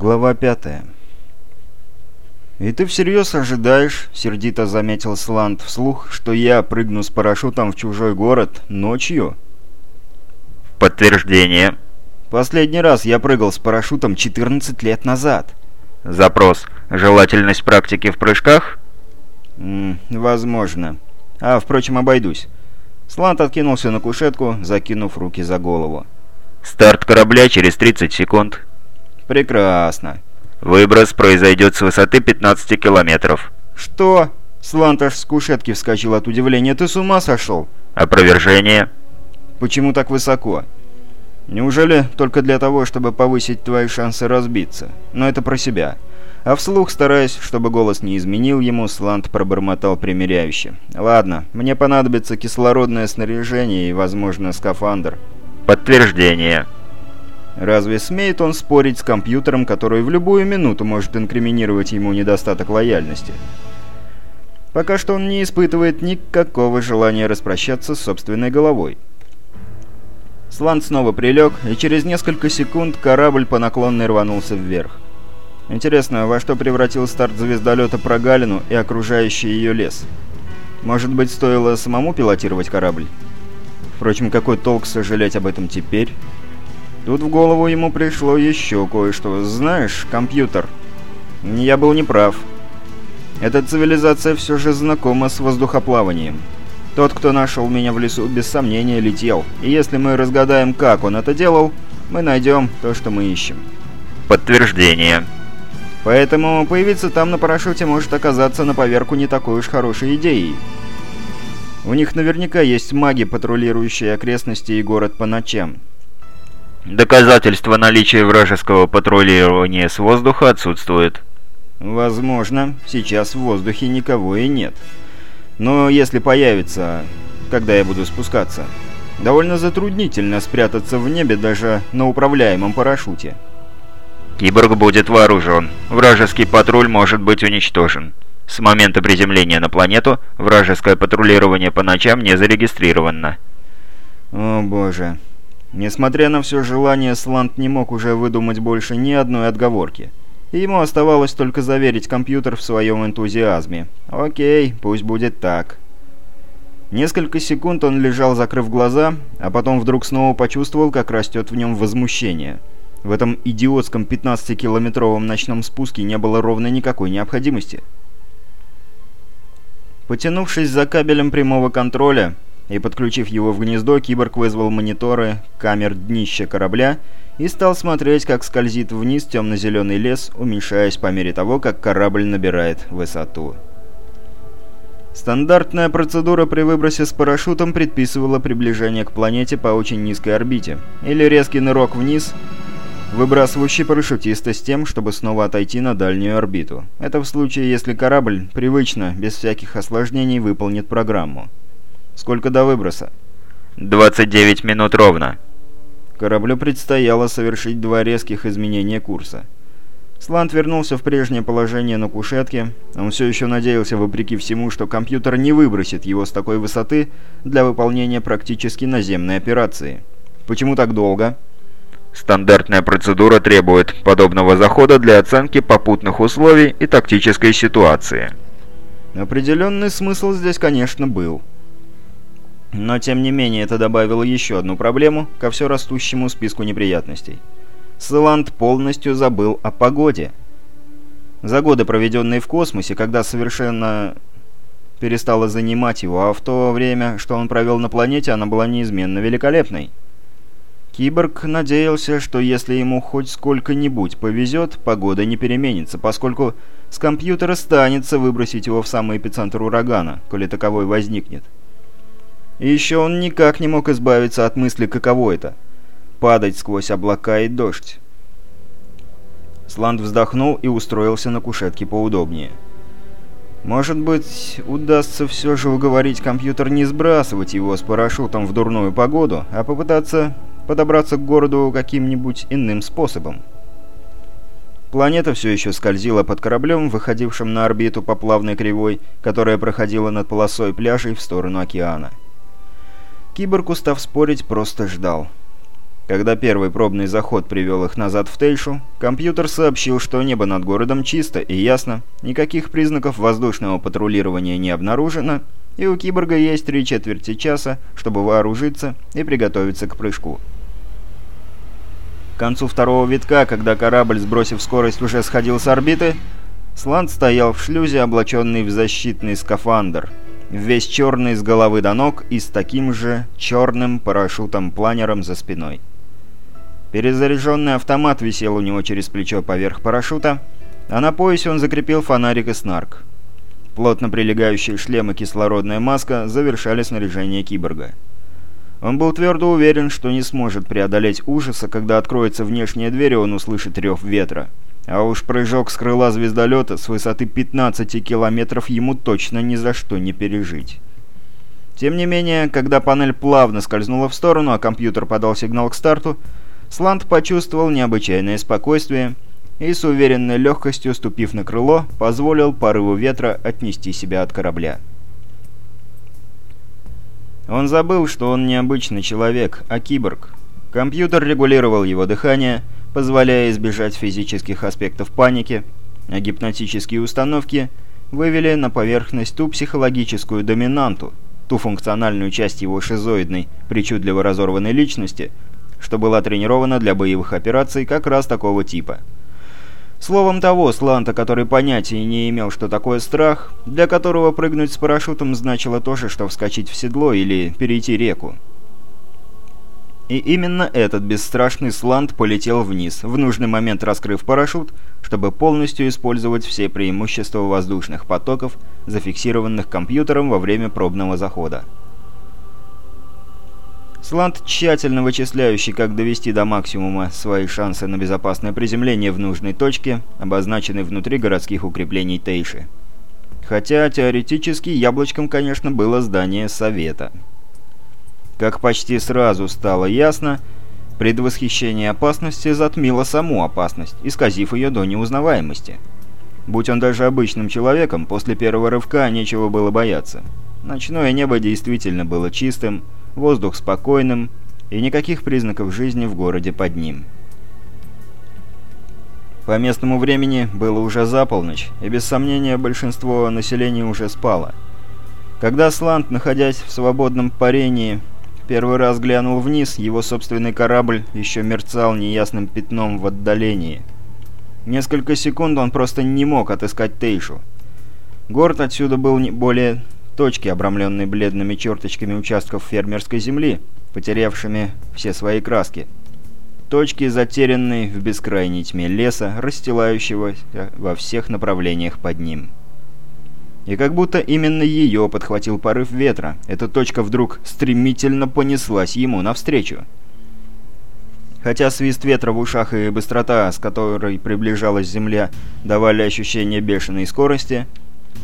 Глава пятая. «И ты всерьез ожидаешь, — сердито заметил Сланд вслух, — что я прыгну с парашютом в чужой город ночью?» Подтверждение. «Последний раз я прыгал с парашютом 14 лет назад». Запрос. Желательность практики в прыжках? М возможно. А, впрочем, обойдусь. Сланд откинулся на кушетку, закинув руки за голову. Старт корабля через 30 секунд. «Прекрасно». Выброс произойдет с высоты 15 километров. «Что?» Сланд аж с кушетки вскочил от удивления. «Ты с ума сошел?» Опровержение. «Почему так высоко?» «Неужели только для того, чтобы повысить твои шансы разбиться? Но это про себя». А вслух, стараясь, чтобы голос не изменил ему, Сланд пробормотал примиряюще. «Ладно, мне понадобится кислородное снаряжение и, возможно, скафандр». Подтверждение. Разве смеет он спорить с компьютером, который в любую минуту может инкриминировать ему недостаток лояльности? Пока что он не испытывает никакого желания распрощаться с собственной головой. Слан снова прилег, и через несколько секунд корабль по наклонной рванулся вверх. Интересно, во что превратил старт звездолета прогалину и окружающий ее лес? Может быть, стоило самому пилотировать корабль? Впрочем, какой толк сожалеть об этом теперь? Тут в голову ему пришло еще кое-что. Знаешь, компьютер, я был неправ. Эта цивилизация все же знакома с воздухоплаванием. Тот, кто нашел меня в лесу, без сомнения летел. И если мы разгадаем, как он это делал, мы найдем то, что мы ищем. Подтверждение. Поэтому появиться там на парашюте может оказаться на поверку не такой уж хорошей идеей. У них наверняка есть маги, патрулирующие окрестности и город по ночам. Доказательства наличия вражеского патрулирования с воздуха отсутствует. Возможно, сейчас в воздухе никого и нет. Но если появится, когда я буду спускаться, довольно затруднительно спрятаться в небе даже на управляемом парашюте. Киборг будет вооружен. Вражеский патруль может быть уничтожен. С момента приземления на планету вражеское патрулирование по ночам не зарегистрировано. О боже. Несмотря на все желание, Сланд не мог уже выдумать больше ни одной отговорки. И ему оставалось только заверить компьютер в своем энтузиазме. Окей, пусть будет так. Несколько секунд он лежал, закрыв глаза, а потом вдруг снова почувствовал, как растет в нем возмущение. В этом идиотском 15-километровом ночном спуске не было ровно никакой необходимости. Потянувшись за кабелем прямого контроля, и подключив его в гнездо, киборг вызвал мониторы камер днища корабля и стал смотреть, как скользит вниз темно-зеленый лес, уменьшаясь по мере того, как корабль набирает высоту. Стандартная процедура при выбросе с парашютом предписывала приближение к планете по очень низкой орбите, или резкий нырок вниз, выбрасывающий парашютиста с тем, чтобы снова отойти на дальнюю орбиту. Это в случае, если корабль привычно, без всяких осложнений, выполнит программу. Сколько до выброса? 29 минут ровно. Кораблю предстояло совершить два резких изменения курса. Сланд вернулся в прежнее положение на кушетке. Он все еще надеялся, вопреки всему, что компьютер не выбросит его с такой высоты для выполнения практически наземной операции. Почему так долго? Стандартная процедура требует подобного захода для оценки попутных условий и тактической ситуации. Определенный смысл здесь, конечно, был. Но тем не менее это добавило еще одну проблему ко все растущему списку неприятностей. Сыланд полностью забыл о погоде. За годы, проведенные в космосе, когда совершенно перестала занимать его, а в то время, что он провел на планете, она была неизменно великолепной. Киборг надеялся, что если ему хоть сколько-нибудь повезет, погода не переменится, поскольку с компьютера станется выбросить его в самый эпицентр урагана, коли таковой возникнет. И еще он никак не мог избавиться от мысли, каково это — падать сквозь облака и дождь. Сланд вздохнул и устроился на кушетке поудобнее. Может быть, удастся все же уговорить компьютер не сбрасывать его с парашютом в дурную погоду, а попытаться подобраться к городу каким-нибудь иным способом. Планета все еще скользила под кораблем, выходившим на орбиту по плавной кривой, которая проходила над полосой пляжей в сторону океана. Киборг, устав спорить, просто ждал. Когда первый пробный заход привел их назад в Тейшу, компьютер сообщил, что небо над городом чисто и ясно, никаких признаков воздушного патрулирования не обнаружено, и у киборга есть три четверти часа, чтобы вооружиться и приготовиться к прыжку. К концу второго витка, когда корабль, сбросив скорость, уже сходил с орбиты, Сланд стоял в шлюзе, облаченный в защитный скафандр, весь черный с головы до ног и с таким же черным парашютом-планером за спиной. Перезаряженный автомат висел у него через плечо поверх парашюта, а на поясе он закрепил фонарик и снарк. Плотно прилегающие шлем и кислородная маска завершали снаряжение киборга. Он был твердо уверен, что не сможет преодолеть ужаса, когда откроется внешняя дверь и он услышит рев ветра. А уж прыжок с крыла звездолета с высоты 15 километров ему точно ни за что не пережить. Тем не менее, когда панель плавно скользнула в сторону, а компьютер подал сигнал к старту, Сланд почувствовал необычайное спокойствие и с уверенной легкостью, ступив на крыло, позволил порыву ветра отнести себя от корабля. Он забыл, что он не обычный человек, а киборг. Компьютер регулировал его дыхание, позволяя избежать физических аспектов паники, а гипнотические установки вывели на поверхность ту психологическую доминанту, ту функциональную часть его шизоидной, причудливо разорванной личности – что была тренирована для боевых операций как раз такого типа. Словом того, Сланта, который понятия не имел, что такое страх, для которого прыгнуть с парашютом значило то же, что вскочить в седло или перейти реку. И именно этот бесстрашный Слант полетел вниз, в нужный момент раскрыв парашют, чтобы полностью использовать все преимущества воздушных потоков, зафиксированных компьютером во время пробного захода. Сланд, тщательно вычисляющий, как довести до максимума свои шансы на безопасное приземление в нужной точке, обозначенной внутри городских укреплений Тейши. Хотя, теоретически, яблочком, конечно, было здание Совета. Как почти сразу стало ясно, предвосхищение опасности затмило саму опасность, исказив ее до неузнаваемости. Будь он даже обычным человеком, после первого рывка нечего было бояться. Ночное небо действительно было чистым, воздух спокойным и никаких признаков жизни в городе под ним. По местному времени было уже за полночь, и без сомнения большинство населения уже спало. Когда Сланд, находясь в свободном парении, первый раз глянул вниз, его собственный корабль еще мерцал неясным пятном в отдалении. Несколько секунд он просто не мог отыскать Тейшу. Город отсюда был не более точки, обрамленные бледными черточками участков фермерской земли, потерявшими все свои краски. Точки, затерянные в бескрайней тьме леса, расстилающегося во всех направлениях под ним. И как будто именно ее подхватил порыв ветра, эта точка вдруг стремительно понеслась ему навстречу. Хотя свист ветра в ушах и быстрота, с которой приближалась земля, давали ощущение бешеной скорости,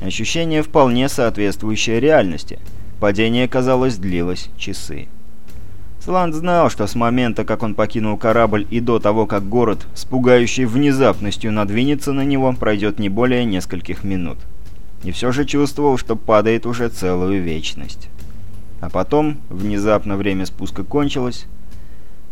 Ощущение вполне соответствующее реальности. Падение, казалось, длилось часы. Сланд знал, что с момента, как он покинул корабль и до того, как город с пугающей внезапностью надвинется на него, пройдет не более нескольких минут. И все же чувствовал, что падает уже целую вечность. А потом, внезапно время спуска кончилось,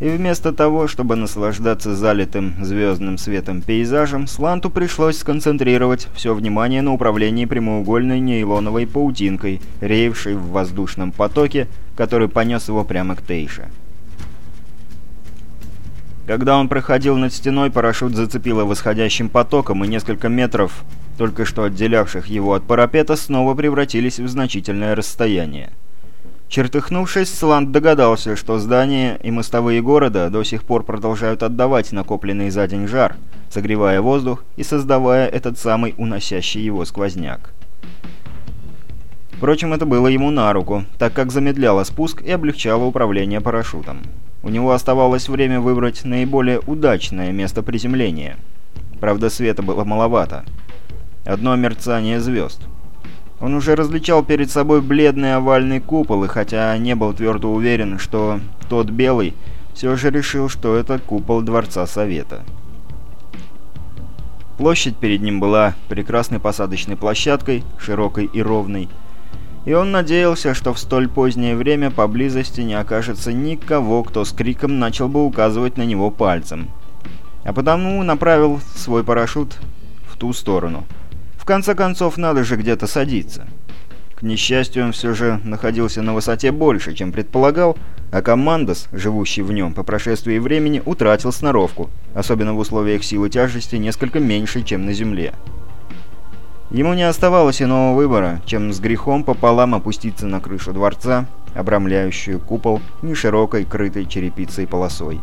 и вместо того, чтобы наслаждаться залитым звездным светом пейзажем, Сланту пришлось сконцентрировать все внимание на управлении прямоугольной нейлоновой паутинкой, реевшей в воздушном потоке, который понес его прямо к Тейше. Когда он проходил над стеной, парашют зацепило восходящим потоком, и несколько метров, только что отделявших его от парапета, снова превратились в значительное расстояние. Чертыхнувшись, Сланд догадался, что здания и мостовые города до сих пор продолжают отдавать накопленный за день жар, согревая воздух и создавая этот самый уносящий его сквозняк. Впрочем, это было ему на руку, так как замедляло спуск и облегчало управление парашютом. У него оставалось время выбрать наиболее удачное место приземления. Правда, света было маловато. Одно мерцание звезд — он уже различал перед собой бледный овальный купол, и хотя не был твердо уверен, что тот белый, все же решил, что это купол Дворца Совета. Площадь перед ним была прекрасной посадочной площадкой, широкой и ровной. И он надеялся, что в столь позднее время поблизости не окажется никого, кто с криком начал бы указывать на него пальцем. А потому направил свой парашют в ту сторону. В конце концов, надо же где-то садиться. К несчастью, он все же находился на высоте больше, чем предполагал, а командос, живущий в нем по прошествии времени, утратил сноровку, особенно в условиях силы тяжести несколько меньше, чем на Земле. Ему не оставалось иного выбора, чем с грехом пополам опуститься на крышу дворца, обрамляющую купол неширокой, крытой черепицей полосой.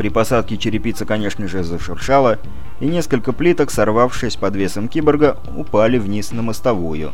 При посадке черепица, конечно же, зашуршала, и несколько плиток, сорвавшись под весом киборга, упали вниз на мостовую.